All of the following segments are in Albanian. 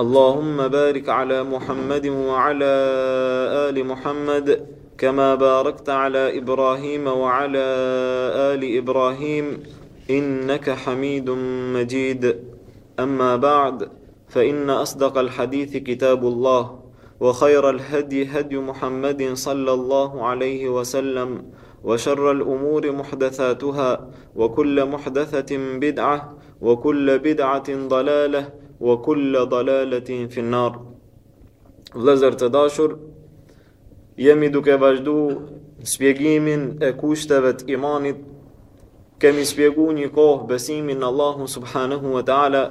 اللهم بارك على محمد وعلى ال محمد كما باركت على ابراهيم وعلى ال ابراهيم انك حميد مجيد اما بعد فان اصدق الحديث كتاب الله وخير الهدي هدي محمد صلى الله عليه وسلم وشر الأمور محدثاتها وكل محدثة بدعة Wa kulla bid'atin dalale wa kulla dalaletin fi nar. Vëllezër të dashur, jemi duke vazhdu shpjegimin e kushteve të imanit, kemi shpjegu një kohë besimin në Allahun subhanahu wa ta'ala,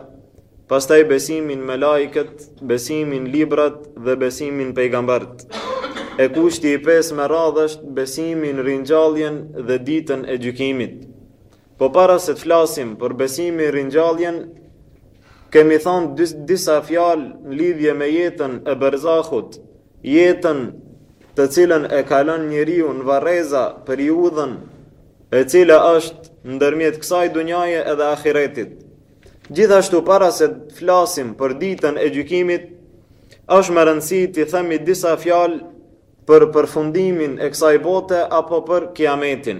pastaj besimin melaiket, besimin librat dhe besimin pejgambert. E kushti i pestë me radhë është besimin ringjalljen dhe ditën e gjykimit. Po para se të flasim për besimin ringjalljen, kemi thonë dis, disa fjalë në lidhje me jetën e Berzahut, jetën të cilën e kalon njeriu në varreza periudhën, e cila është ndërmjet kësaj dunjaje edhe ahiretit. Gjithashtu para se të flasim për ditën e gjykimit, është me rëndësi të themi disa fjalë për përfundimin e kësaj bote apo për kiametin.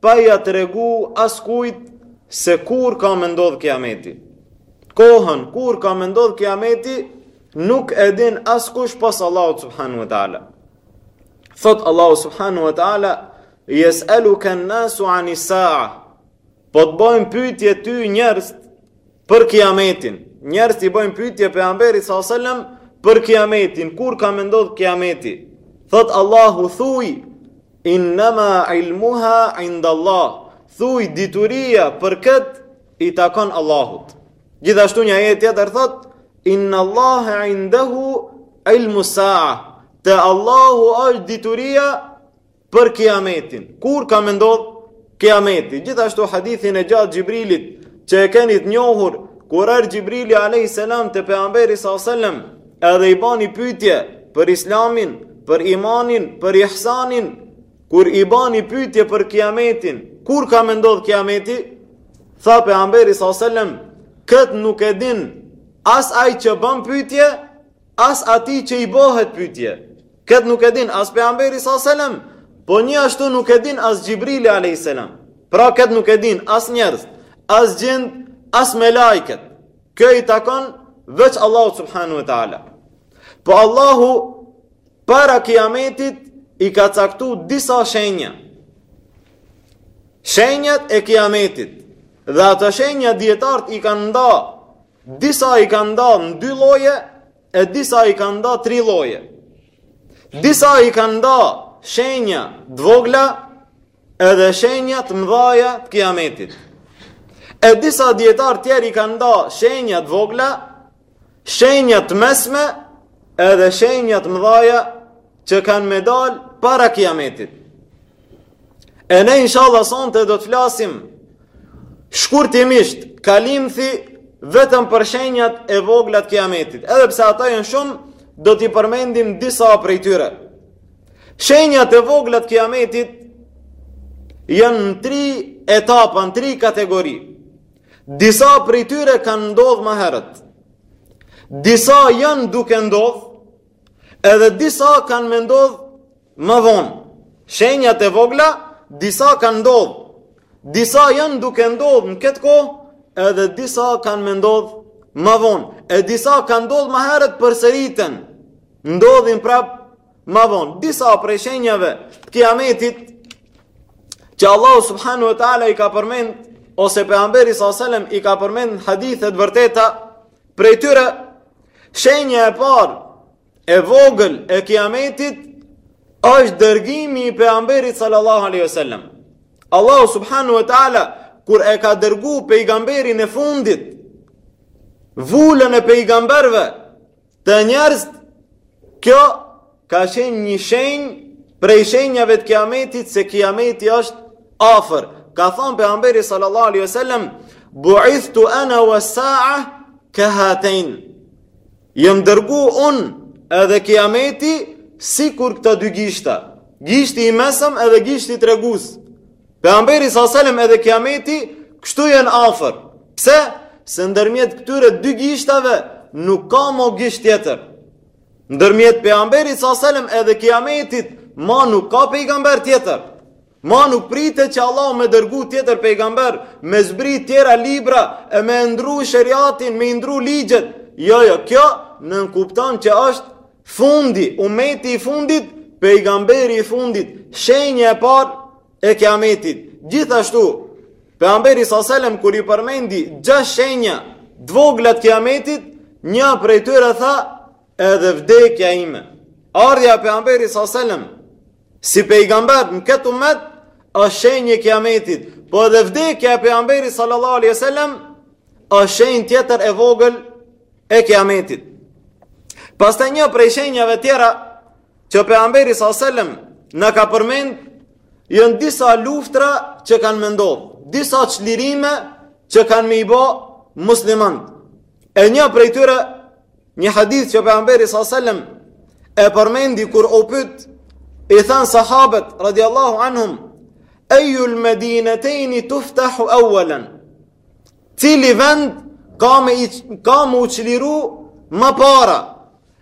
Pa ja tregu askujt se kur ka me ndodhë kiameti. Kohën, kur ka me ndodhë kiameti, nuk e din askush pos Allahut subhanahu wa ta'ala. Thotë Allahu subhanahu wa ta'ala, jes'eluken nasu ani sa'a, po të bojnë pytje ty njerëz Për Kiametin, njerëzit i bojnë pytje pejgamberit sallallahu alajhi wasallam për Kiametin, kur ka me ndodh Kiameti? Thotë Allahu thuj innama ilmuha inda Allah. Thuj dituria për kët i takon Allahut. Gjithashtu një ajet tjetër thotë inna Allahe indahu ilmu sa'a. Te Allahu është dituria për kiametin. Kur ka me ndodhë kiameti? Gjithashtu hadithin e gjatë Xhibrilit që e keni të njohur, kur erdh Xhibrili a.s. te pejgamberi s.a.s. edhe i bani pytje për islamin, për imanin, për ihsanin, kur i bani pytje për kiametin, kur ka me ndodhë kiameti? Tha pejgamberi s.a.s. Këtë nuk e din as aj që ban pytje, As atij që i bohet pytje. Këtë nuk e din as pejgamberi sa selam, po një ashtu nuk e din as Xhibrili alayhis salam. Pra këtë nuk e din as njerëz, as xhind, as melaiket. Kjo i takon veç Allahu subhanahu wa ta'ala. Po Allahu para kiametit i ka caktu disa shenja. Shenjat e kiametit. Dhe ato shenja dijetarët i kanë nda Disa i kanë nda në dy lloje, e disa i kanë nda tri lloje. Disa i kanë nda shenja t'vogla, edhe shenja të mdhaja të kiametit. E disa dijetarë tjerë i kanë nda shenja të vogla, shenja të mesme, edhe shenja të mdhaja që kanë me dal para kiametit. E ne inshallah sonte do të flasim shkurtimisht kalimthi vetëm për shenjat e vogla të kiametit. Edhe pse ata janë shumë, do t'i përmendim disa prej tyre. Shenjat e vogla të kiametit janë në tri etapa, në tri kategori. Disa prej tyre kanë ndodhur ma herët. Disa janë duke ndodhur Edhe disa kanë me ndodhë më vonë. Shenjat e vogla, disa kanë ndodhë. Disa janë duke ndodhë në këtë kohë, edhe disa kanë me ndodhë ma vonë. E disa kanë ndodhë ma herët përsëriten. Ndodhin prapë ma vonë. Disa prej shenjave të kiametit, që Allahu subhanahu wa taala i ka përmend, ose pejgamberi s.a.s. i ka përmend hadithe t'vërteta, Prej tyre, shenja e parë e vogël e kiametit është dërgimi i pejgamberit sallallahu alaihi wasallam. Allahu subhanahu wa taala kur e ka dërgu pejgamberin e fundit vulën e pejgamberve te njerëzit, kjo Ka qenë një shenjë prej shenjave të kiametit se kiameti është afër. Ka thënë pejgamberi sallallahu alaihi wasallam, "Bu'ithtu ana was-sa'a ka hatain." Jam dërgu unë edhe kiameti sikur këta dy gishta, gishti i mesëm edhe gishti tregues. Pejgamberi sallallahu alaihi wasallam edhe kiameti kështu janë afër. Pse? Se ndërmjet këtyre dy gishtave nuk ka mo gisht tjetër. Ndërmjet pejgamberit sa selam edhe kiametit, ma nuk ka pejgamber tjetër. Ma nuk pritet që Allahu me dërgu tjetër pejgamber, me zbri tjera libra, e me ndru sheriatin, me ndru ligjet. Jo, jo, kjo nënkupton që është fundi, umeti i fundit, pejgamberi i fundit, shenja e parë, e kiametit. Gjithashtu, Pejgamberi Sasalem, kur i përmendi gjashtë shenja t'vogla t' kiametit, një prej tyre tha edhe vdekja ime. Ardhja e Pejgamberit Sasalem, si pejgamber në këtë umet, është shenjë e kiametit, po edhe vdekja e Pejgamberit Sallallahu Aleyhi Sallam, është shenjë tjetër e vogël e kiametit. Pastaj nja prej shenjave tjera, që pejgamberi sa selam na ka përmend janë disa luftra që kanë me ndodh, disa çlirime që kanë me i ba muslimant. E një prej tyre një hadith që pejgamberi sa selam e përmendi kur u pyet i thanë sahabët radiallahu anhum ejul medinetejni tuftahu awwalan cili vend ka me, ka me u çliru ma para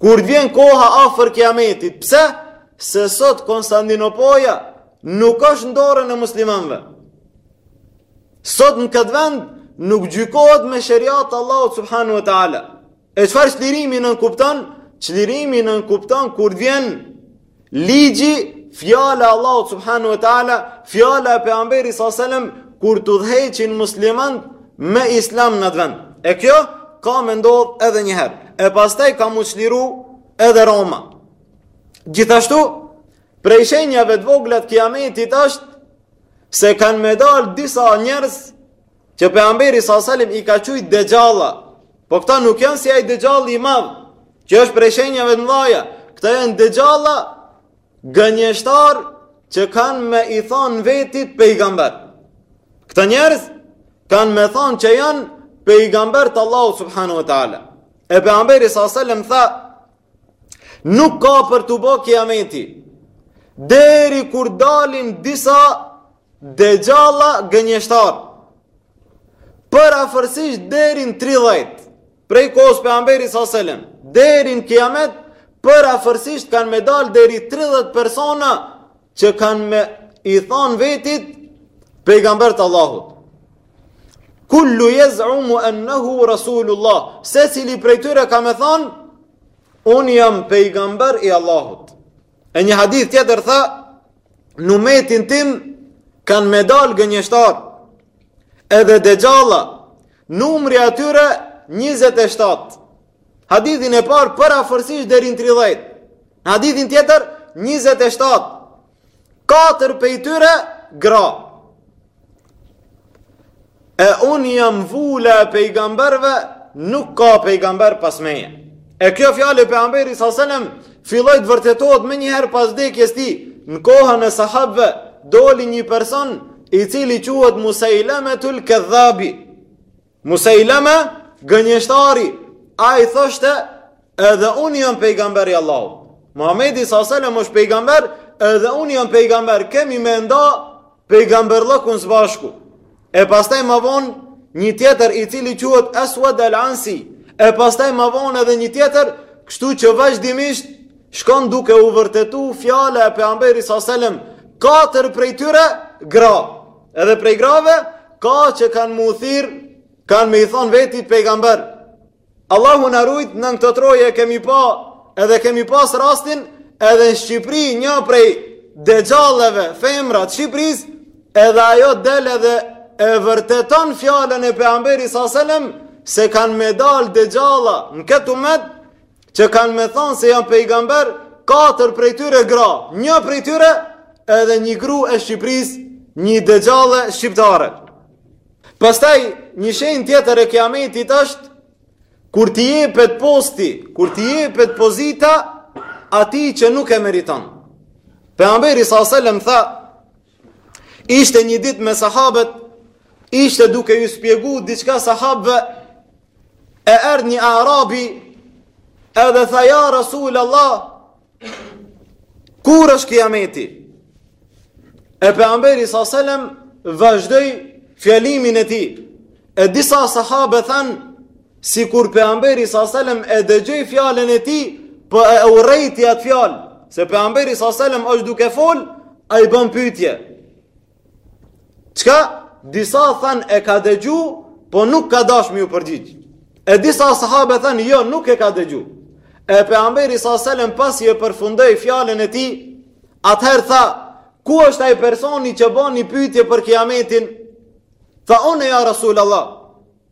Kur vjen koha afër kiametit, pse? Se sot Konstantinopoja nuk është në dorën e muslimanëve. Sot në këtë vend nuk gjykohet me sheriat të Allahut subhanahu wa taala. E çfarë çlirimi nënkupton? Çlirimi nënkupton kur vjen Ligji, fjala e Allahut subhanahu wa taala, fjala e pejgamberit sallallahu alajhi wasallam kur të udhëheqin muslimanët me islam në atë vend. E kjo ka me ndodh edhe një herë. E pastaj ka m'u çliru edhe Roma. Gjithashtu, prej shenjave të vogla të kiametit është se kanë me dal disa njerëz Që pejgamberi s.a.s. i ka qujt dexhalla. Po këta nuk janë si ai dexhalli i madh që është prej shenjave të mëdha. Këta janë dexhalla gënjeshtarë që kanë me i thanë vetit pejgamber. Këta njerëz kanë me thanë që janë pejgamber të Allahut subhanahu wa ta'ala. E pejgamberi s.a.s. tha, nuk ka për t'u bo kiameti, deri kur dalin disa Dexhalla gënjeshtarë. Përafërsisht deri në 30 prej kohës pejgamberit s.a.s., deri në kiamet, përafërsisht kanë me dalë deri 30 persona që kanë me i thanë vetit pejgamber të Allahut. Kullu jezumu ennehu Rasulullah, secili prej tyre ka me thanë, unë jam pejgamber i Allahut. E një hadith tjetër tha, në umetin tim kanë me dalë gënjeshtarë, edhe dexhalla, numri i tyre 27. Hadithin e parë përafërsisht deri në 30. Në hadithin tjetër 27. Katër prej tyre gra. E unë jam vula e pejgamberve, nuk ka pejgamber pas meje. E kjo fjalë e pejgamberit s.a.s. filloi të vërtetohet menjëherë pas vdekjes tij, në kohën e sahabve, doli një person, i cili quhet Musejlemetul Kedhabi. Musejleme gënjeshtari, ai thoshte edhe unë jam pejgamber i Allahut. Muhamedi s.a.s. është pejgamber, edhe unë jam pejgamber, kemi me e nda pejgamberllëkun së bashku. E pastaj ma vonë një tjetër i cili quhet Aswad al-Ansi. E pastaj ma vonë edhe një tjetër, kështu që vazhdimisht shkon duke u vërtetu fjala e pejgamberit s.a.s. Katër prej tyre gra, Edhe prej grave, ka që kanë m'u thirrë, kanë me i thanë vetit pejgamber. Allahu na rujt, në këto troje kemi pa, edhe kemi pas rastin, edhe në Shqipëri një prej dexhallëve femra të Shqipërisë, edhe ajo del edhe e vërteton fjalën e pejgamberit s.a.s., se kanë me dalë dexhalla në këtë umet, që kanë me thanë se janë pejgamber, katër prej tyre gra, një prej tyre edhe një gru e Shqipërisë, një dexhale shqiptare. Pastaj, një shenjë tjetër e kiametit është, kur t'i jepet posti, kur t'i jepet pozita, atij që nuk e meriton. Pejgamberi s.a.s. tha, Ishte një ditë me sahabët, ishte duke ju spjegu diçka sahabëve, e erdhë një arabi, edhe tha ja Rasul Allah, kur është kiameti? E Pejgamberi sa selem, vazhdoi fjalimin e tij, e disa sahabë thanë, Sikur Pejgamberi sa selem e dëgjoi fjalën e tij, por po e urrejti atë fjalë, se Pejgamberi sa selem është duke fol, ai ban pytje. Çka disa thanë e ka dëgju, po nuk ka dash me ju përgjigjë. E disa sahabe thanë, jo, nuk e ka dëgju. E Pejgamberi sa selem pasi e përfundoi fjalën e tij, atëherë tha, ku është ai personi që boni pytje për kiametin? Tha, unë ja Rasul Allah.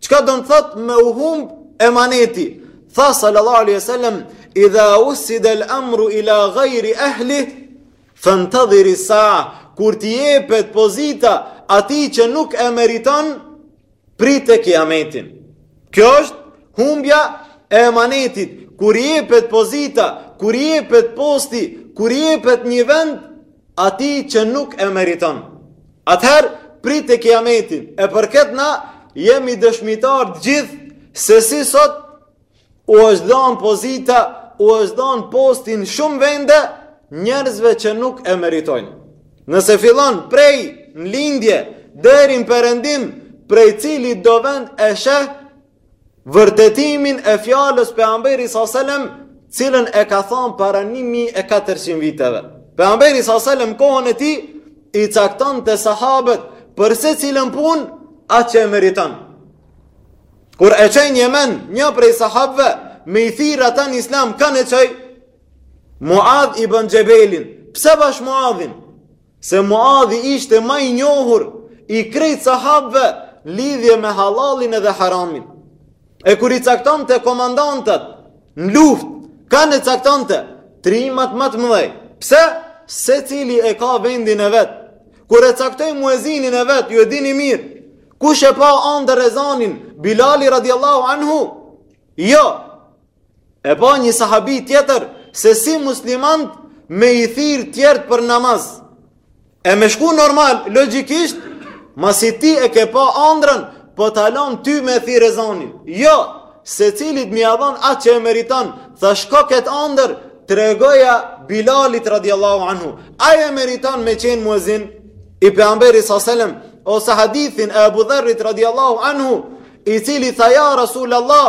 Çka do me thanë me u humb emaneti? Tha sallallahu alaihi wa sallam, idha usidel amru ila gajri ehli, fentedhiri sa, kur t'i jepet pozita atij që nuk e meriton, prite kiametin. Kjo është humbja e emanetit, kur jepet pozita, kur jepet posti, kur jepet një vend, atij që nuk e meriton. Atëherë, prite kiametin, e për këtë na jemi dëshmitar të gjithë, se si sot u është dhanë pozita, u është dhanë posti n'shumë vende, njerëzve që nuk e meritojnë. Nëse fillon prej në lindje, deri n'perëndim, prej cilido vend e sheh, Vërtetimin e fjalës Pejgamberit sa selam, t'cilën e ka thanë para 1400 viteve. Pejgamberi sa selam n'kohën e tij i caktonte sahabët për secilën punë atë që e meriton. Kur e çoi n'Jemen një prej sahabëve me i thirë ata në islam kënd e çoi Muadh ibën Xhebelin Pse bash Muadhin? Se Muadhi ishte ma i njohur i krejt sahabëve lidhje me halalin edhe haramin. E kur i caktonte komandantët në luftë, kënd e caktonte trimat ma të mëdhej. Pse? Secili e ka vendin e vet. Kur e caktoi muezinin e vet, ju e dini mirë. Kush e pa andërr ezanin Bilali radiallahu anhu? Jo. E pa një sahabi tjetër se si muslimant me i thirë tjertë për namaz. E me shku normal, logikisht, masi ti e ke pa andrën, po ta lan ty me thirë ezanin. Jo, secilit m'ia dhan atë që e meriton, tha shko këtë andër, tregoja Bilalit radiallahu anhu. Ai e meriton me qenë muezin i Pejgamberit sa selem, ose hadithin e Abu Dherrit radiallahu anhu, i cili tha ja Rasul Allah,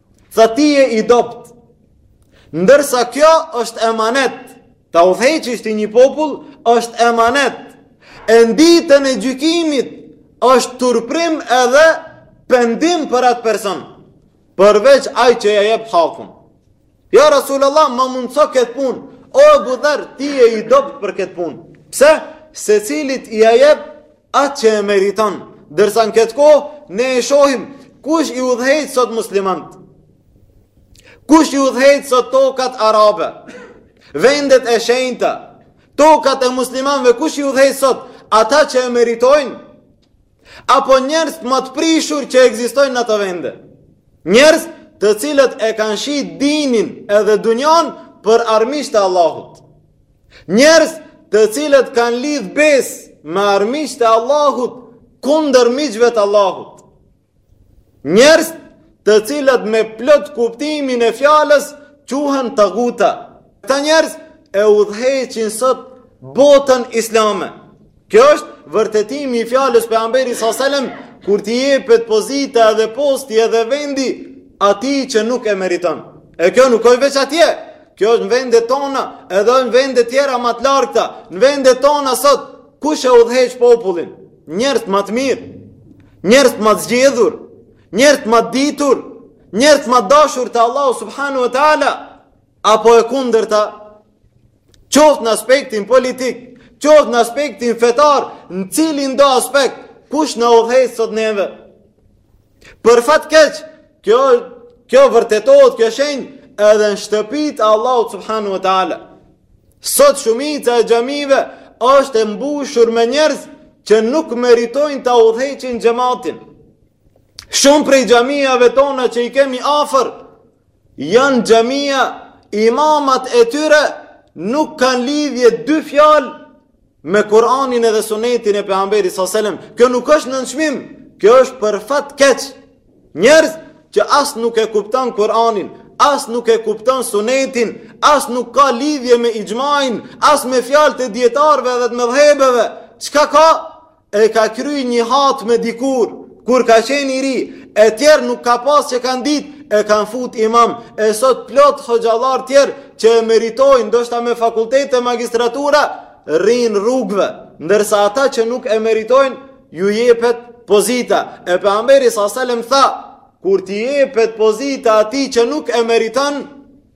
Tha ti je i dobët. Ndërsa kjo është emanet. Ta udhëheqish ti një popull, është emanet. E n'ditën e gjykimit, është turprim edhe pendim për atë person. Përveç ai që ia jep hakun. Ja Rasul Allah, ma mundëso këtë pun. O Ebu Dherr, ti je i dobët për këtë pun. Pse? Secilit ia jep Atë që e meriton, ndërsa në këtë kohë, ne e shohim kush i udhëheq sot muslimant, kush i udhëheq sot tokat arabe, vendet e shenjta, tokat e muslimanve, kush i udhëheq sot, ata që e meritojnë, apo njerëzt ma të prishur që ekzistojnë n'ato vende. Njerëz të cilët e kanë shit dinin edhe dunjan për armiqt e Allahut. Njerëz të cilët kanë lidh besë me armiqtë e Allahut kundër miqve të Allahut. Njerëz të cilët me plot kuptimin e fjalës quhen taguta. Këta njerëz e udhëheqin sot botën islame. Kjo është vërtetimi i fjalës Pejgamberit sa selem, kur t'i jepet pozita edhe posti edhe vendi atij që nuk e meriton. E kjo nuk është veç atje, kjo është në vendet tona, edhe në vendet tjera ma të largëta, në vendet tona sot, kush e udhëheq popullin? Njerëzt ma të mirë, njerëzt ma të zgjedhur, njerëzt ma të ditur, njerëzt ma të dashur te Allahu Subhanehu ue Teala, apo e kundërta, Qoftë në aspektin politik, qoftë në aspektin fetar, në cilindo aspekt, kush na udhëheq sot neve. Për fat keq, kjo, kjo vërtetohet, kjo shenjë, edhe në shtëpit e Allahut subhanahu wa ta'ala. Sot shumica e xhamive është e mbushur me njerëz që nuk meritojnë ta udhëheqin xhematin. Shumë prej xhamiave tona që i kemi afër, Janë xhamia imamat e tyre nuk kanë lidhje dy fjalë me Kur'anin edhe Sunetin e Pejgamberit sa selam. Kjo nuk është nënçmim, kjo është për fat keq. Njerëz që as nuk e kupton Kur'anin, as nuk e kupton Sunetin, as nuk ka lidhje me ixhmain, as me fjalët e dijetarëve dhe të medhhebeve. Çka ka? E ka kry një hatme dikur, kur ka qenë i ri, e tjerë nuk ka pas që kanë dit, e kanë fut imam, e sot plot hoxhallarë tjerë që e meritojnë, ndoshta me fakultet e magjistratura, rrinë rrugëve, ndërsa ata që nuk e meritojnë, ju jepet pozita. E pejgamberi sa selam tha, kur t'i jepet pozita atij që nuk e meriton,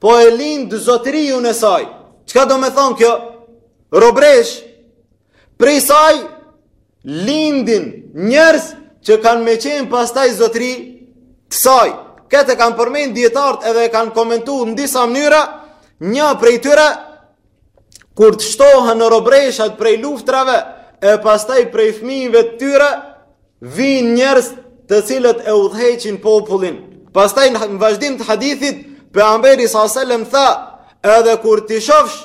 Po e lind zotërinë e saj. Çka domethonë kjo? Robëresha, prej saj lindin njerëz që kanë me qenë pastaj zotëri të saj. Këtë e kanë përmend dijetarët edhe e kanë komentu në disa mënyra, një prej tyre, kur të shtohen robëreshat prej luftrave, e pastaj prej fmijve të tyre, Vijnë njerëz të cilët e udhëheqin popullin. Pastaj në vazhdim të hadithit, pejgamberi sa selam tha, edhe kur t'i shofsh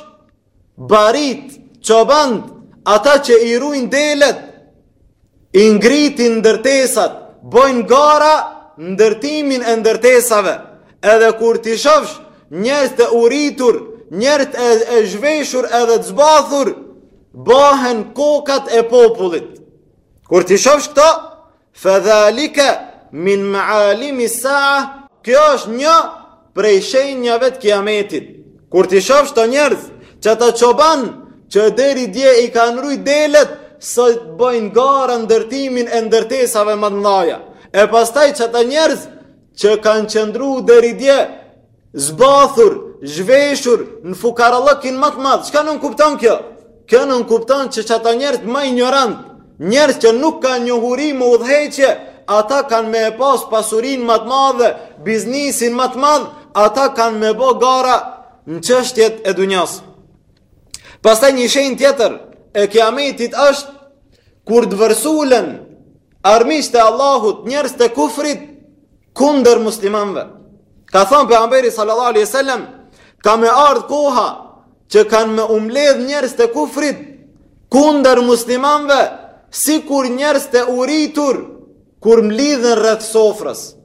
barinjtë, çobanët, ata që i rujnë delet, i ngritin ndërtesat, bojnë gara në ndërtimin e ndërtesave. Edhe kur t'i shofsh njerëzit e uritur, njerëzit e, e zhveshur edhe të zbathur, bëhen kokat e popullit. Kur t'i shofsh këto, fëdhalike min maalimi saa, kjo është një prej shenjave të kiametit. Kur t'i shofsh këta njerëz qata çobanë që deri dje i kanë rujt delet, sot bojnë gara në ndërtimin e ndërtesave ma t'mëdhaja. E pastaj qata njerëz që kanë qëndru deri dje Zbathur, zhveshur, në fukarallëkun ma të madh. Çka nënkupton kjo? Kjo nënkupton që qata njerëz ma injorantë, njerëz që nuk kanë njohuri në udhëheqje, ata kanë me e pas pasurinë ma të madhe, biznisin ma të madh, ata kanë me bo gara në çështjet e dunjas. Pastaj një shenjë tjetër e kiametit është kur të vërsulen armiqtë e Allahut, njerëzit e kufrit, kundër muslimanëve. Ka thonë pejgamberi sallallahu alaihi wasallam, ka me ardh koha që kanë me u mbledh njerëzit e kufrit kundër muslimanëve, sikur njerëzit e uritur kur mblidhen rreth sofrës.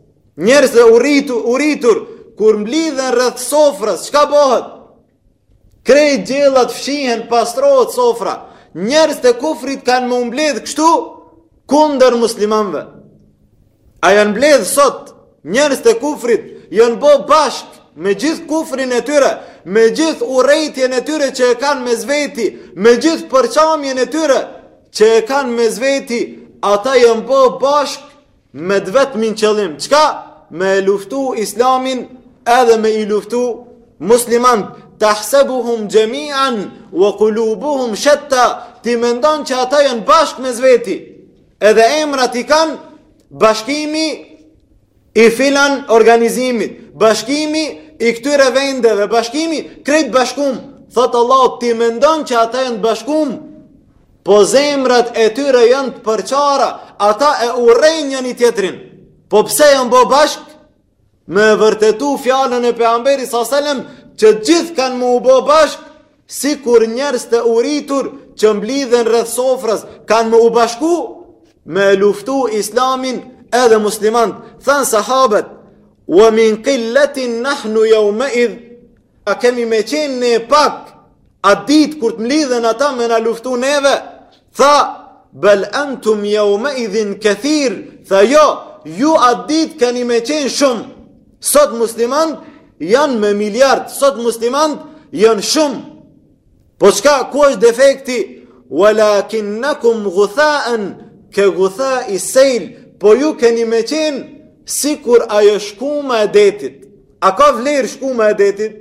Njerëzit e uritur, uritur kur mblidhen rreth sofrës, çka bohet? Krejt gjellat fshihen, pastrohet sofra. Njerëzit e kufrit kanë me u mbledh kështu kundër muslimanëve. A janë mbledh sot njerëzit e kufrit janë bo bashkë me gjithë kufrin e tyre, me gjithë urrejtjen e tyre që e kanë mes veti, me gjithë përçamjen e tyre që e kanë mes veti, ata janë bo bashkë Me të vetmin qëllim, çka? Me e luftu islamin edhe me i luftu muslimant, tahsebuhum xhemian, we kulubuhum shetta, ti mendon që ata janë bashkë mes veti, edhe emrat i kanë bashkimi i filan organizimit, bashkimi i këtyre vendeve, bashkimi krejt bashkum, thotë Allahu, ti mendon që ata janë bashkum, Po zemrat e tyre janë të përçara, ata e urrejnë njëri-tjetrin. Po pse janë bë bashk? Me e vërtetu fjalën e pejgamberit s.a.s., që gjithë kanë me u bë bashk, sikur njerëz të uritur që mblidhen rreth sofrës, kanë me u bashku me luftu islamin edhe muslimant. Than sahabët, "Wa min qillatin nahnu yawmaidh" A kemi me qenë ne pak At ditë kur të mlidhen ata me na luftu neve? Tha, bel entum jaumeidhin kethir, tha jo, ju at ditë keni me qenë shumë. Sot muslimant janë me miliard, sot muslimant janë shumë. Po çka, ku është defekti? Walakinnekum guthaen, ke guthai sejl, po ju keni me qenë, sikur ajo shkuma e detit. A ka vlerë shkuma e detit?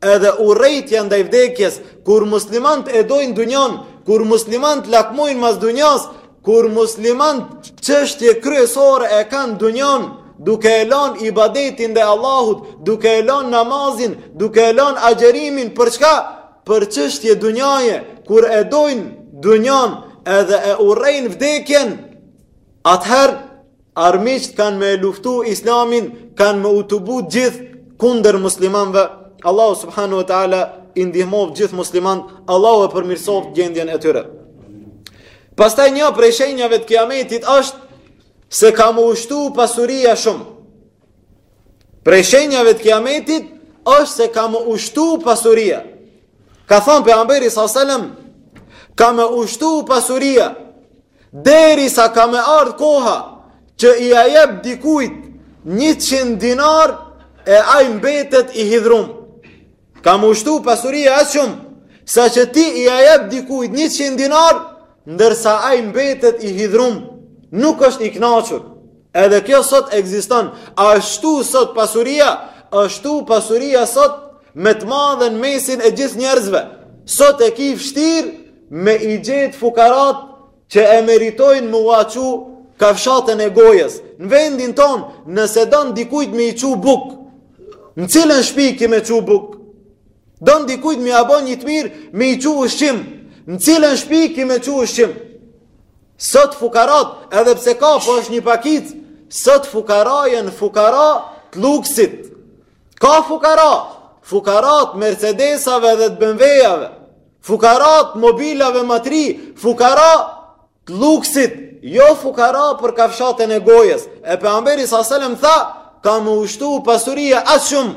Edhe urrejtja ndaj vdekjes, kur muslimant e dojnë dunjan, kur muslimant lakmojnë mas dunjas, kur muslimant çështje kryesore e kanë dunjan, duke e lan ibadetin ndaj Allahut, duke e lan namazin, duke e lan agjerimin, për çka? Për çështje dunjaje, kur e dojnë dunjan edhe e urrejnë vdekjen, atëherë Armiqt kanë me e luftu islamin, kanë me u tubu gjithë kundër muslimanve. Allahu subhanahu wa ta'ala i ndihmoft gjithë muslimant, Allahu e përmirësoft gjendjen e tyre. Pastaj një prej shenjave të kiametit është se ka me u shtu pasuria shumë. Prej shenjave të kiametit është se ka me u shtu pasuria. Ka thonë pejgamberi s.a.s. Ka me u shtu pasuria. Derisa ka me ardhë koha që ia jep dikujt njëqind dinar e ai mbetet i hidhrum. Ka me u shtu pasuria aq shumë, sa që ti ia jep dikujt njëqind dinar, ndërsa ai mbetet i hidhrum, nuk është i knaqur. Edhe kjo sot ekziston, a shtu sot pasuria, a shtu pasuria sot me të madhe n'mesin e gjithë njerëzve. Sot e ki vështirë, Me i gjetë fukarat që e meritojnë me ua çu kafshatën e gojës. Në vendin tonë, nëse don dikujt me i çu bukë, në cilën shpi ki me çu bukë? Don dikujt me ia bo një të mirë me i çu ushqim, në cilën shpi ki me çu ushqim? Sot fukarat, edhe pse ka, po është një pakicë, sot fukara jenë fukara të luksit. Ka fukara, fukara të mercedesave dhe të bemvejave. Fukara të mobilave ma t'ri, fukara të luksit, jo fukara për kafshatën e gojës. E pejgamberi Sasalem tha, ka me u shtu pasuria aq shumë,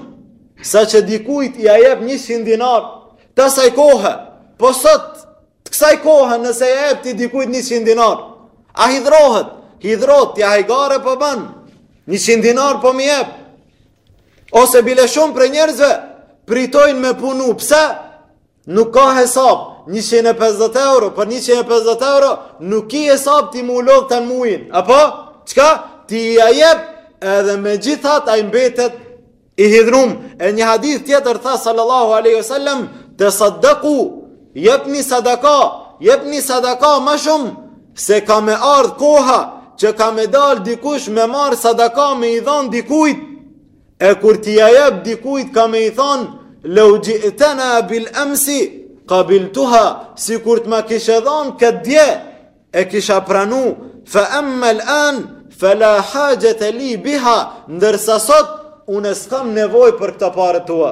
sa që dikujt ia jep njëqind dinar, të asaj kohe, po sot, të kësaj kohe nëse ia jep ti dikujt njëqind dinar, a hidhrohet, hidhrohet, ti a hajgare po ban, njëqind dinar po më jep, Ose bile shumë prej njerëzve, pritojnë me punu, pse? Nuk ka hesab, 150 euro, për 150 euro, nuk ki hesab ti m'u lodhë tanë mujin, apo? Çka? Ti ia jep, edhe megjithatë ai mbetet i hidhrum, e një hadith tjetër tha sallallahu aleyhi sallam, tesaddaku, Jepni sadaka, jepni sadaka ma shumë, se ka me ardhë koha që ka me dalë dikush me marë sadaka me i dhanë dikujt, e kur t'ia jep dikujt ka me i thanë, leu xhi'tena bil emsi kabiltuha, sikur të ma kishe dhanë këtë dje, e kisha pranu, fe emmel ane, fe la haxhete li biha, ndërsa sot, unë s'kam nevojë për këta pare tua.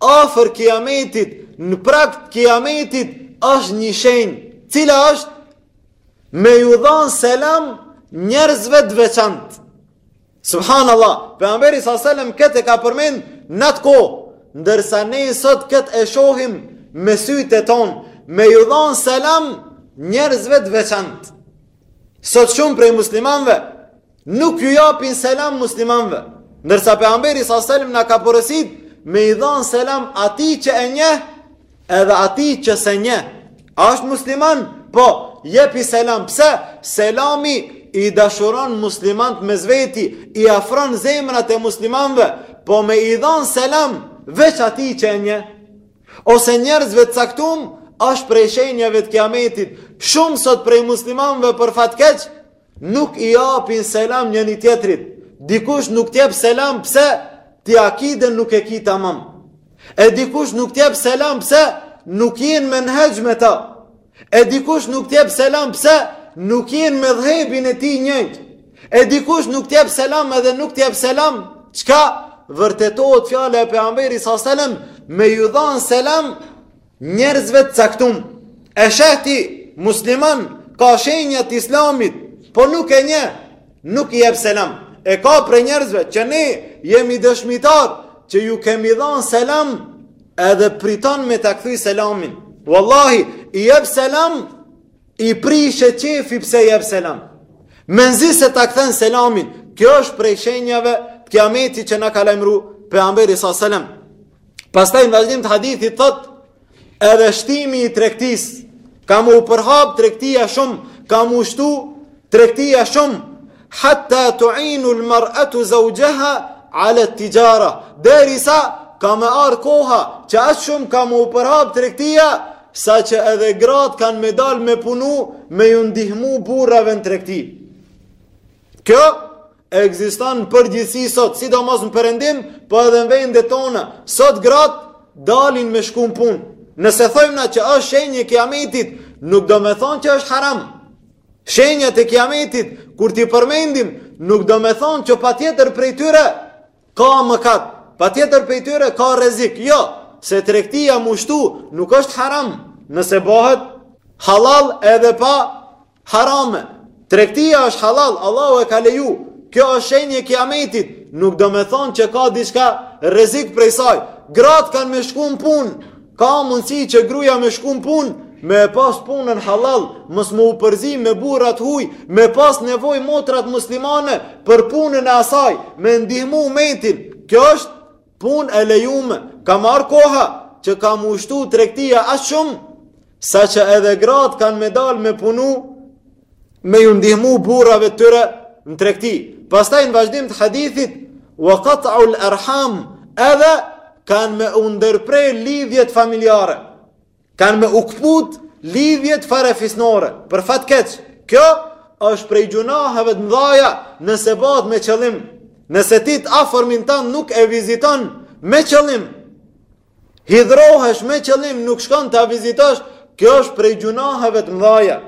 Afër Kiametit, në prag të Kiametit është një shenjë. Cila është? Me ju dhan selam njerëzve të veçantë. Subhanallah, pejgamberi sa selam këtë e ka përmend në atë kohë, ndërsa ne sot këtë e shohim me sytë e tonë, me ju dhan selam njerëzve të veçantë. Sot shumë prej muslimanëve Nuk ju japin selam muslimanëve, ndërsa pejgamberi sa selam na ka porosit me i dhan selam atij që e njeh edhe atij që s'e njeh. A është musliman? Po, jepi selam. Pse? Selami i dashuron muslimanët mes veti, i afron zemrat e muslimanve, po me i dhan selam veç atij që e njeh, ose njerëzve të caktum, është prej shenjave të kiametit, shumë sot prej muslimanve për fat keq, Nuk i japin selam njëni tjetrit. Dikush nuk të jep selam pse ti akiden nuk e ki tamam. E dikush nuk të jep selam pse nuk je në menhexh me ta. E dikush nuk të jep selam pse nuk je në medhhebin e tij njëjtë. E dikush nuk të jep selam edhe nuk të jep selam. Çka? Vërtetohet fjala e pejgamberi sa selam me ju dhanë selam njerëzve të caktum. E shehti musliman ka shenja të islamit, po nuk e njeh, nuk i jep selam. E ka prej njerëzve që ne jemi dëshmitar që ju kemi dhanë selam edhe priton me ta kthy selamin. Wallahi, i jep selam, i prishet qefi pse i jep selam. Menzi se ta kthen selamin, kjo është prej shenjave të kiametit që na ka lajmëru pejgamberi sa selam. Pastaj në vazhdim të hadithit thot edhe shtimi i tregtisë ka me u përhap tregtia shumë, ka me u shtu tregtia shumë hatta tu'inu al-mar'atu zawjaha 'ala at-tijara. Derisa ka me ardh koha që aq shumë ka me u përhap tregtia saqë edhe gratë kanë me dalë me punu me ju ndihmu burrave në tregti. Kjo ekziston në përgjithësi sot, sidomos në perëndim, po edhe në vendet tona. Sot gratë dalin me shku në punë. Nëse thojmë na që është shenjë e kiametit, nuk domethonë që është haram. Shenjat e kiametit, kur t'i përmendim, nuk domethonë që patjetër prej tyre ka mëkat, patjetër prej tyre ka rrezik. Jo, se tregtia me u shtu nuk është haram, nëse bahet hallal edhe pa Harame. Tregtia është hallal, Allahu e ka leju. Kjo është shenjë e kiametit, nuk domethonë që ka diçka rrezik prej saj. Gratë kanë me shku në punë, ka mundësi që gruja me shku në punë, me e pas punën hallal, mos me u përzi me burra t'huj, me pas nevojë motrat muslimane për punën e asaj, me ndihmu ymetin. Kjo është Punë e lejume, ka me ardh koha që ka me u shtu tregtia aq shumë, saqë edhe gratë kanë me dalë me punu, me ju ndihmu burrave të tyre në tregti. Pastaj në vazhdim të hadithit, wa katau l-arham, edhe kanë me u ndërpre lidhjet familjare. Kanë me u kput lidhjet farefisnore, për fat të keq, kjo është prej gjunaheve të mdhaja nëse bahet me qëllim, nëse ti të afërmin tand nuk e viziton me qëllim, hidhërohesh me qëllim nuk shkon ta vizitosh, kjo është prej gjunaheve të mdhaja.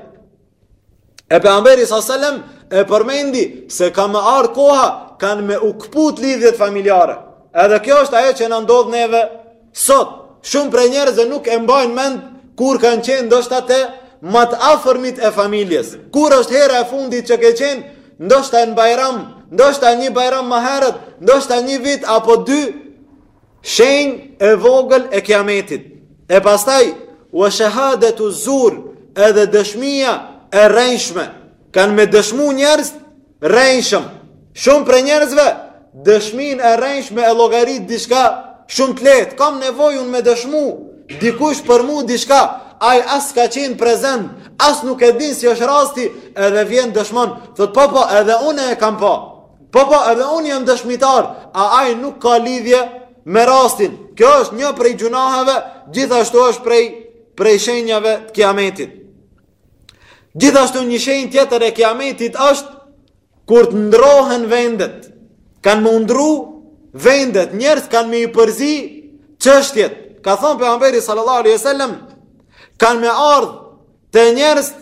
E pejgamberi sa selam e përmendi se ka me ardh koha kanë me u kput lidhjet familjare. Edhe kjo është ajo që na ndodh neve sot. Shumë prej njerëzve nuk e mbajnë mend kur kanë qenë ndoshta te ma të afërmit e familjes. Kur është hera e fundit që ke qenë ndoshta në Bajram, ndoshta një Bajram ma herët, ndoshta një vit apo dy Shenjë e vogël e kiametit. E pastaj, wa shahadatu zur, edhe dëshmia e rrenjshme. Kanë me dëshmu njerëz rrenjshëm. Shumë prej njerëzve, dëshminë e rrenjshme e llogarit diçka shumë të lehtë. Kam nevojë unë me dëshmu, dikush për mu diçka, ai as ka qenë prezent, as nuk e din si është rasti, edhe vjen dëshmon. Thotë po po, edhe unë e kam pa. Po po, edhe unë jam dëshmitar, a ai nuk ka lidhje me rastin. Kjo është një prej gjunaheve, gjithashtu është prej prej shenjave të kiametit. Gjithashtu një shenjë tjetër e kiametit është kur të ndrohen vendet. Kanë me ndru vendet, njerëz kanë me i përzi çështjet. Ka thënë pejgamberi sallallahu alaihi wasallam, kanë me ardh te njerëzt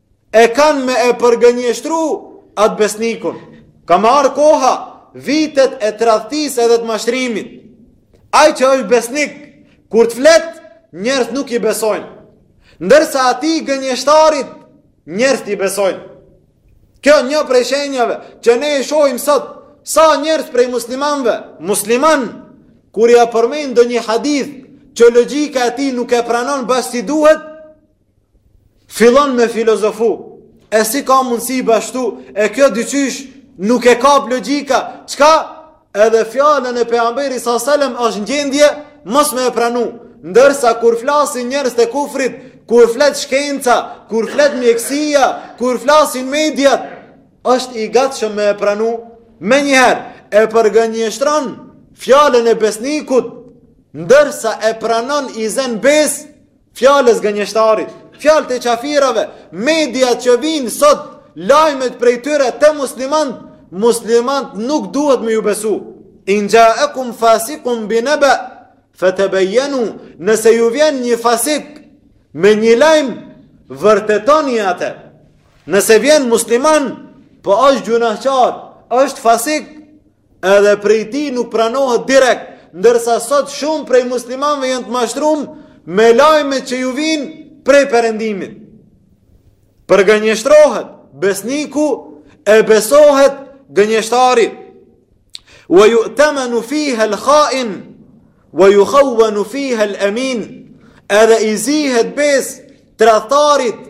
E kanë me e përgënjeshtru atë besnikun. Ka me ardh koha, vitet e tradhtisë edhe të mashtrimit. Ai që është besnik, kur të flet, njerëz nuk i besojnë. Ndërsa atij gënjeshtarit, njerëzt i besojnë. Kjo një prej shenjave që ne e shohim sot, sa njerëz prej muslimanve, musliman, kur ja përmend ndonjë hadith, që logjika e tij nuk e pranon bash si duhet, Fillon me filozofu, e si ka mundësi kështu, e kjo diqysh nuk e kap logjika, çka edhe fjalën e pejgamberit alejhi selam është në gjendje, mos me e pranu, ndërsa kur flasin njerëzt e kufrit, kur flet shkenca, kur flet mjekësia, kur flasin mediat, është i gatshëm me e pranu, menjëherë, e përgënjeshtron fjalën e besnikut, ndërsa e pranon i zen besë, Fjalës gënjeshtarit, fjalët e qafirave, mediat që vijnë sot, lajmet prej tyre te muslimant, muslimant nuk duhet me ju besu. In xhaekum fasikun bi nebe fetebejenu, nëse ju vjen një fasik me një lajm, vërtetoni atë. Nëse vjen musliman, po është gjunahqar, është fasik, Edhe prej tij nuk pranohet direkt, ndërsa sot shumë prej muslimanëve janë të mashtrum me lajmet që ju vijnë prej Perëndimit. Përgënjeshtrohet besniku e besohet gënjeshtari. Wa yu'tamanu fiha al-kha'in wa yukhawwanu fiha al-amin. Edhe i zihet besë tradhtarit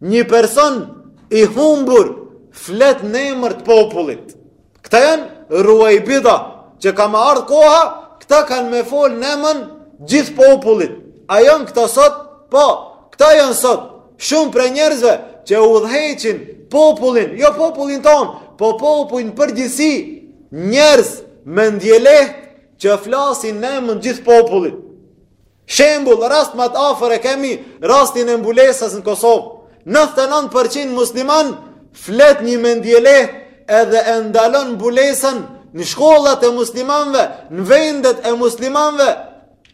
Një person i humbur flet në emër të popullit. Këta janë ruvejbida që ka me ardhë koha, këta kanë me folë në emën gjithë popullit. A janë këta sot? Po, këta janë sot. Shumë prej njerëzve që udhëheqin popullin, jo popullin tonë, po popullin përgjithësi njerëz mendjelehtë që flasin në emën gjithë popullit. Shembull, rast më të afërt e kemi rastin e mbulesës në Kosovë. 99% musliman flet një mendjelehtë edhe e ndalon mbulesën në shkollat e muslimanëve, në vendet e muslimanëve,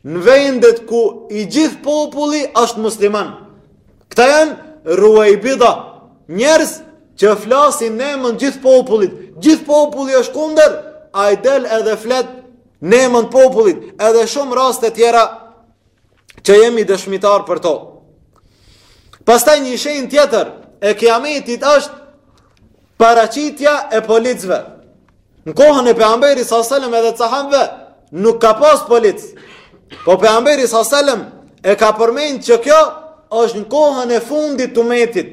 në vendet ku i gjithë populli është musliman. Këta janë ruvejbida, njerëz që flasin në emën gjithë popullit. Gjithë populli është kundër, ai del edhe flet në emën popullit, edhe shumë raste tjera që jemi dëshmitar për to. Pastaj një shenjë tjetër e kiametit është paraqitja e policve. Në kohën e pejgamberit sa selem edhe t'sahabëve, nuk ka pas polic. Po pejgamberi sa selem e ka përmend që kjo është në kohën e fundit të umetit.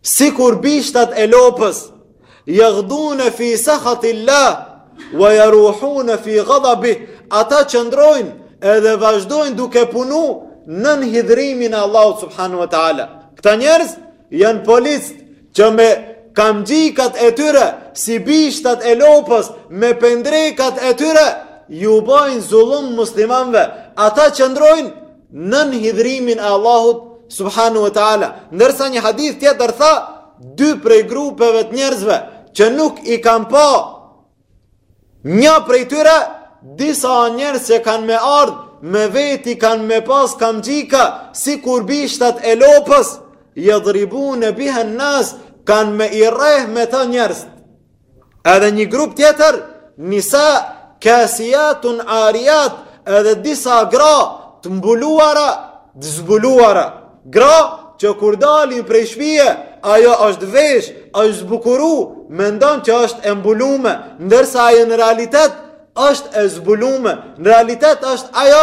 Sikur bishtat e lopës, jagdune fi sahatil-lah, wa jaruhune fi gadabih, ata qëndrojnë edhe vazhdojnë duke punu nën hidhërimin e Allahut subhanahu wa ta'ala. Këta njerëz janë policët që me kamxhikat e tyre, si bishtat e lopës, me pendrekat e tyre, ju bojnë zullum muslimanëve, ata qëndrojnë nën hidhrimin e Allahut subhanahu wa taala ndërsa një hadith tjetër tha dy prej grupeve të njerëzve që nuk i kam pa një prej tyre disa njerëz që kanë me ardh me veti kanë me pas kamxhika sikur bishtat e lopës jadribune bihen-nas kanë me i rreh me ta njerëzit Edhe një grup tjetër, nisa kasijatun ariat, edhe disa gra të mbuluara, të zbuluara. Gra që kur dalin prej shpije, ajo është vesh, është zbukuru, mendon që është e mbulume, ndërsa ajo në realitet është e zbulume, në realitet është ajo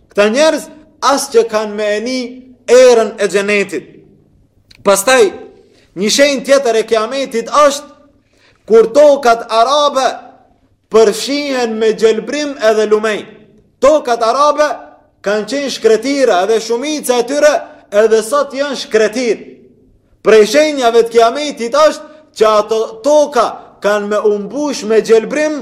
Këta njerëz as që kanë me e ni erën e xhenetit. Pastaj, një shenjë tjetër e kiametit është, kur tokat arabe përfshihen me gjelbrim edhe lumej. Tokat arabe kanë qenë shkretira edhe shumica e tyre edhe sot janë shkretir. Prej shenjave të kiametit është që ato toka kanë me u mbush me gjelbrim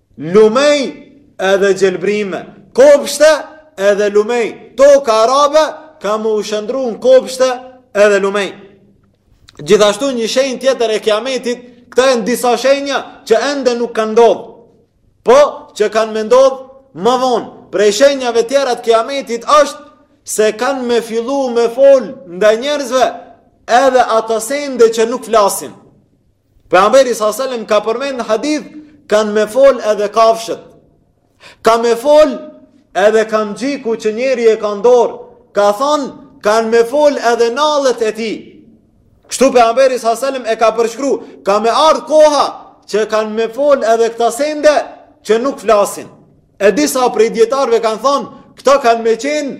Lumej edhe gjelbrime, kopshte edhe lumej, toka arabe ka me u shëndrru në kopshte edhe lumej. Gjithashtu një shenjë tjetër e kiametit, këto janë disa shenja që ende nuk kanë ndodhë, po që kanë me ndodhë më vonë. Prej shenjave tjera të kiametit është se kanë me fillu me folë ndaj njerëzve edhe ata sende që nuk flasin. Pejgamberi sa selam ka përmend në hadith kanë me fol edhe kafshët. Ka me fol edhe kamxhiku që njeriu e ka n'dorë. Ka thon kanë me fol edhe nallet e tij. Kështu pejgamberi sa selam e ka përshkru, ka me ardh koha që kanë me fol edhe këta sende që nuk flasin. E disa prej dijetarëve kanë thonë, këto kanë me qenë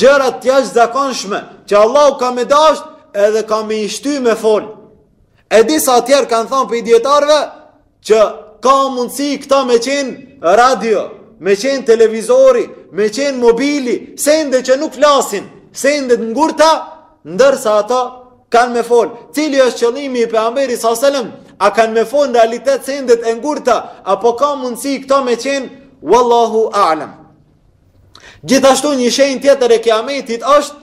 gjëra të jashtëzakonshme, që Allahu ka me dasht edhe ka me i shty me folë. E disa të tjerë kanë thënë prej dijetarëve që ka mundësi këta me qenë radio, me qenë televizori, me qenë mobili, sende që nuk flasin, sende të ngurta, ndërsa ata kanë me fol. Cili është qëllimi i pejgamberit sa selam? A kanë me fol në realitet sende të ngurta apo ka mundësi këto me qenë wallahu a'lam. Gjithashtu një shenjë tjetër e kiametit është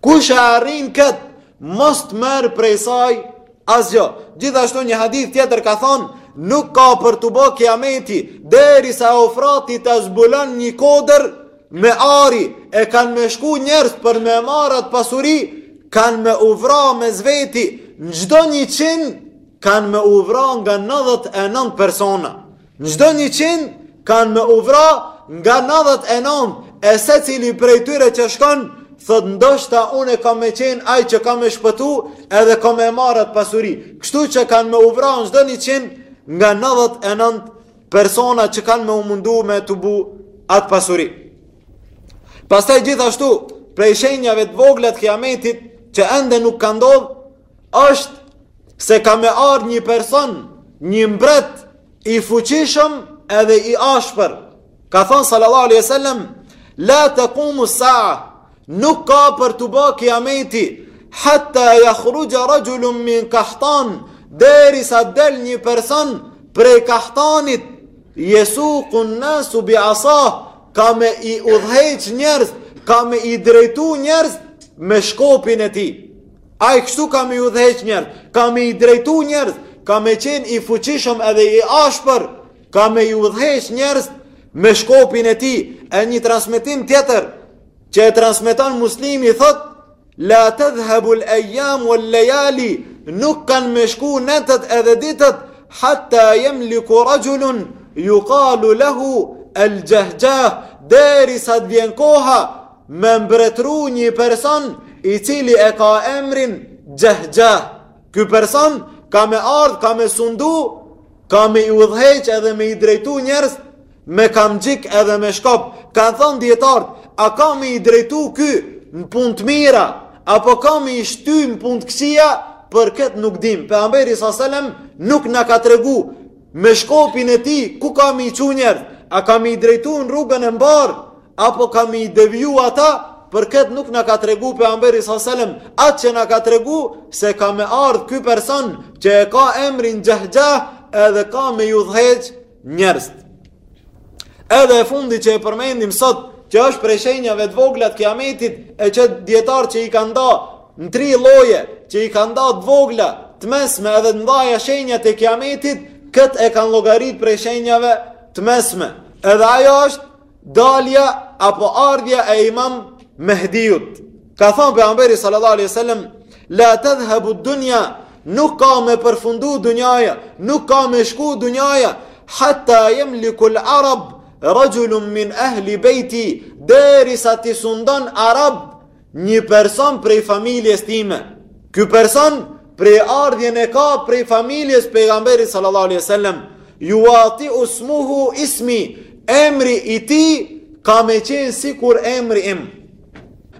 Kush e arrin kët, mos të merr prej saj asgjë. Gjithashtu një hadith tjetër ka thonë, nuk ka për t'u bë kiameti derisa Eufrati ta zbulon një kodër me ari e kanë me shku njerëz për me marrë atë pasuri kanë me u vra mes veti në çdo njëqind kanë me u vra nga 99 persona Në çdo 100 kanë me u vra nga 99 e secili prej tyre që shkon thotë ndoshta unë kam me qenë ai që kam me shpëtu edhe kam me marrë atë pasuri. Kështu që kanë me u vra në çdo 100 nga 99 persona që kanë me u mundu me e tubu atë pasuri. Pastaj gjithashtu prej shenjave të vogla të kiametit që ende nuk ka ndodh është se ka me ardhë një person, një mbret, i fuqishëm edhe i ashpër. Ka thonë sallallahu alaihi sallam, la tekumu sa'a, nuk ka për t'u bë kiameti, hatta jakhruxha raxhulun min kahtan, derisa del një person prej kahtanit, jesuku nasu bi asa, ka me i udhëheq njerëz, ka me i drejtu njerëz me shkopin e tij. Ai kështu ka me i udhëheq njerëz, ka me i drejtu njerëz, ka me qenë i fuqishëm edhe i ashpër, ka me i udhëheq njerëz me shkopin e tij, e një transmetim tjetër, që e transmeton Muslimi, thot, la tedhhebul ejamu wel lejali, nuk kanë me shku netët edhe ditët, hatta jemliku rajulun, jukalu lehu el xhehxhah, derisa të vjen koha, Me mbretëru një person i cili e ka emrin Xhehxhah. Ky person ka me ardh, ka me sundu, ka me i udhëheq edhe me i drejtu njerëz me kamxhik edhe me shkop. Kanë thonë dijetarët, a ka me i drejtu ky në punë të mira, apo ka me i shty në punë të këqija, për këtë nuk dim. Pejgamberi sa selem nuk na ka tregu Me shkopin e tij ku ka me i çu njerëz? A ka me i drejtu në rrugën e mbarë? Apo ka me i deviju ata? Për këtë nuk na ka tregu pejgamberi sa selam, atë që na ka tregu se ka me ardh ky person që e ka emrin Xhahxhah edhe ka me i udhëheq njerëzit. Edhe e fundit që e përmendim sot, që është prej shenjave të vogla të kiametit e që dijetarët që i kanë da Në tri lloje, që i kanë da të vogla, të mesme edhe të mdhaja shenjat e kiametit, këtë e kanë llogarit prej shenjave të mesme. Edhe ajo është dalja apo ardhja e imam Mehdiut. Ka thonë pejgamberi sallallahu alaihi wasallam, la tedhhebu dunja, nuk ka me përfundu dunjaja, nuk ka me shku dunjaja, hatta jemlikul arab, raxhulun min ehli bejti, derisa t'i sundon arab, Një person prej familjes time. Ky person prejardhjen e ka prej familjes pejgamberit sallallahu alaihi wasallam. Juvati usmuhu ismi, emri i tij ka me qenë sikur emri im.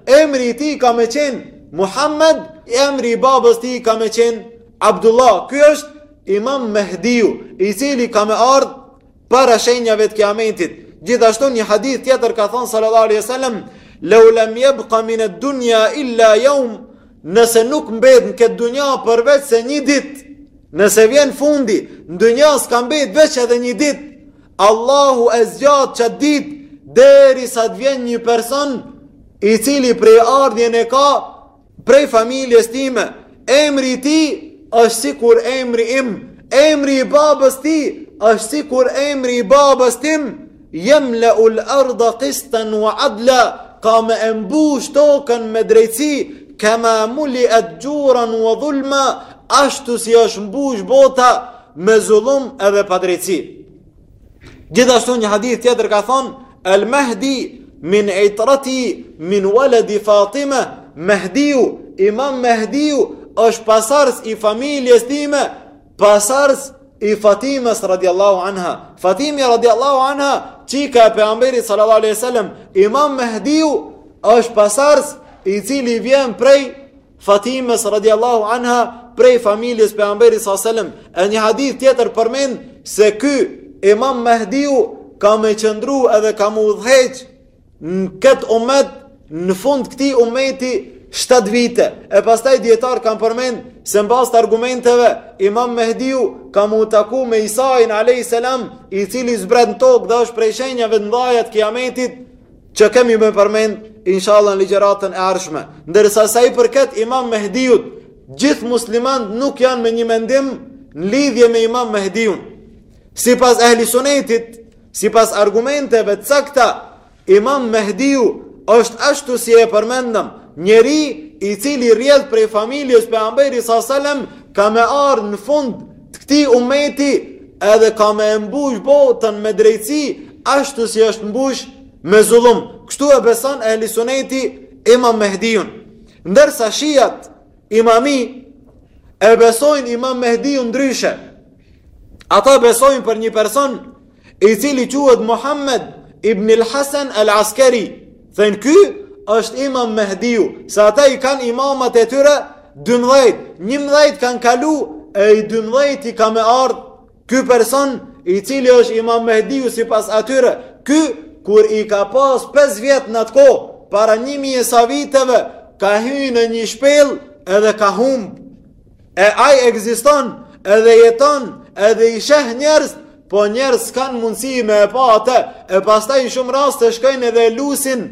Emri i tij ka me qenë Muhammed, emri i babës tij ka me qenë Abdullah. Ky është imam Mehdiu, i cili ka me ardh para shenjave të kiametit. Gjithashtu një hadith tjetër ka thënë sallallahu alaihi wasallam, "Law lam yabqa min ad-dunya illa yawm", nëse nuk mbet në këtë dunja përveç se një ditë, nëse vjen fundi, në dunja s'ka mbet veç edhe një ditë. Allahu e zgjat qat ditë derisa të vjen një person i cili prejardhjen e ka Prej familjes time, emri i tij është sikur emri im, emri i babës tij është sikur emri i babës tim, jemleul arda kisten wa adla, ka me e mbush tokën me drejtësi, kema muliet xheuran wa dhulma, ashtu si është mbush bota me zullum edhe padrejtësi. Gjithashtu një hadith tjetër ka thonë, El Mehdi min itrati min waledi Fatime, Mehdiu, imam Mehdiu, është pasardhës i familjes time, pasardhës i Fatimes radiallahu anha. Fatimi radiallahu anha, çika e Pejgamberit sallallahu alaihi sallam, imam Mehdiu është pasardhës i cili vjen prej Fatimes radiallahu anha prej familjes Pejgamberit salallahu alejhi ve selem. E një hadith tjetër përmend se ky imam Mehdiu ka me qëndru edhe ka me udhëheq në këtë umet në fund të këtij umeti 7 vite. E pastaj dijetarët kanë përmend se në bazë të argumenteve imam Mehdiu ka m'u taku me Isain a.s. i cili zbret në tokë dhe është prej shenjave të mëdhaja të kiametit që kemi me përmend inshallah në ligjëratën e ardhshme. Ndërsa sa i përket Imam Mehdiut, gjithë muslimanët nuk janë me një mendim në lidhje me Imam Mehdiun. Sipas ehli sunetit, sipas argumenteve të sakta, Imam Mehdiu është ashtu si e përmendëm, njeri i cili rrjedh prej familjes Pejgamberit salallahu alejhi ve selem ka me ardhë në fund të këtij ummeti edhe ka me e mbush botën me drejtësi ashtu si është mbush me zullum. Kështu e beson Ehli Suneti Imam Mehdiun. Ndërsa Shiat Imami e besojnë Imam Mehdiun ndryshe. Ata besojnë për një person i cili quhet Muhammed ibn al-Hasan al-Askari, thonë ky është imam Mehdiu, se ata i kanë imamat e tyre 12, 11 kanë kalu e i 12-ti ka me ardhë, ky person i cili është imam Mehdiu sipas atyre, ky kur i ka pas 5 vjet në atë kohë, para një mijë e sa viteve, ka hy në një shpellë edhe ka humb. E ai ekziston edhe jeton edhe i sheh njerëzit, po njerëzit s'kanë mundësi me e pa atë, e pastaj në shumë raste shkojnë edhe e lusin,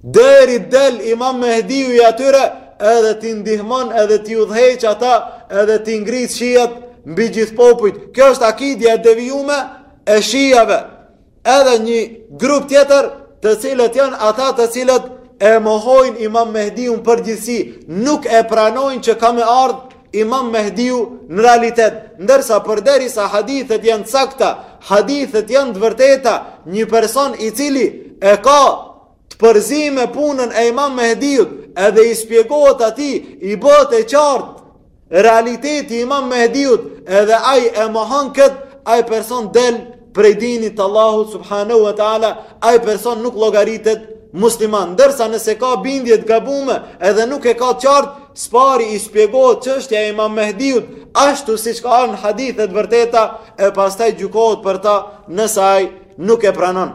që të del imam Mehdiu i atyre, edhe t'i ndihmon edhe t'i udhëheq ata, edhe t'i ngrit shijat mbi gjithë popujt. Kjo është akidja e devijume e shijave. edhe një grup tjetër të cilët janë ata të cilët e mohojnë imam Mehdiun në përgjithësi, nuk e pranojnë që ka me ardhë imam Mehdiu në realitet. Ndërsa përderisa hadithet janë të sakta, hadithet janë të vërteta, një person i cili e ka Të përziej me punën e Imam Mehdiut edhe i spjegohet atij, i bëhet e qartë realiteti i Imam Mehdiut edhe ai e mohon kët, ai person del prej dinit të Allahut subhanahu wa taala, ai person nuk llogaritet musliman. Ndërsa nëse ka bindje të gabume edhe nuk e ka qartë, spari i spjegohet çështja e Imam Mehdiut ashtu siç ka ardh në hadithe të vërteta e pastaj gjykohet për ta nëse ai nuk e pranon.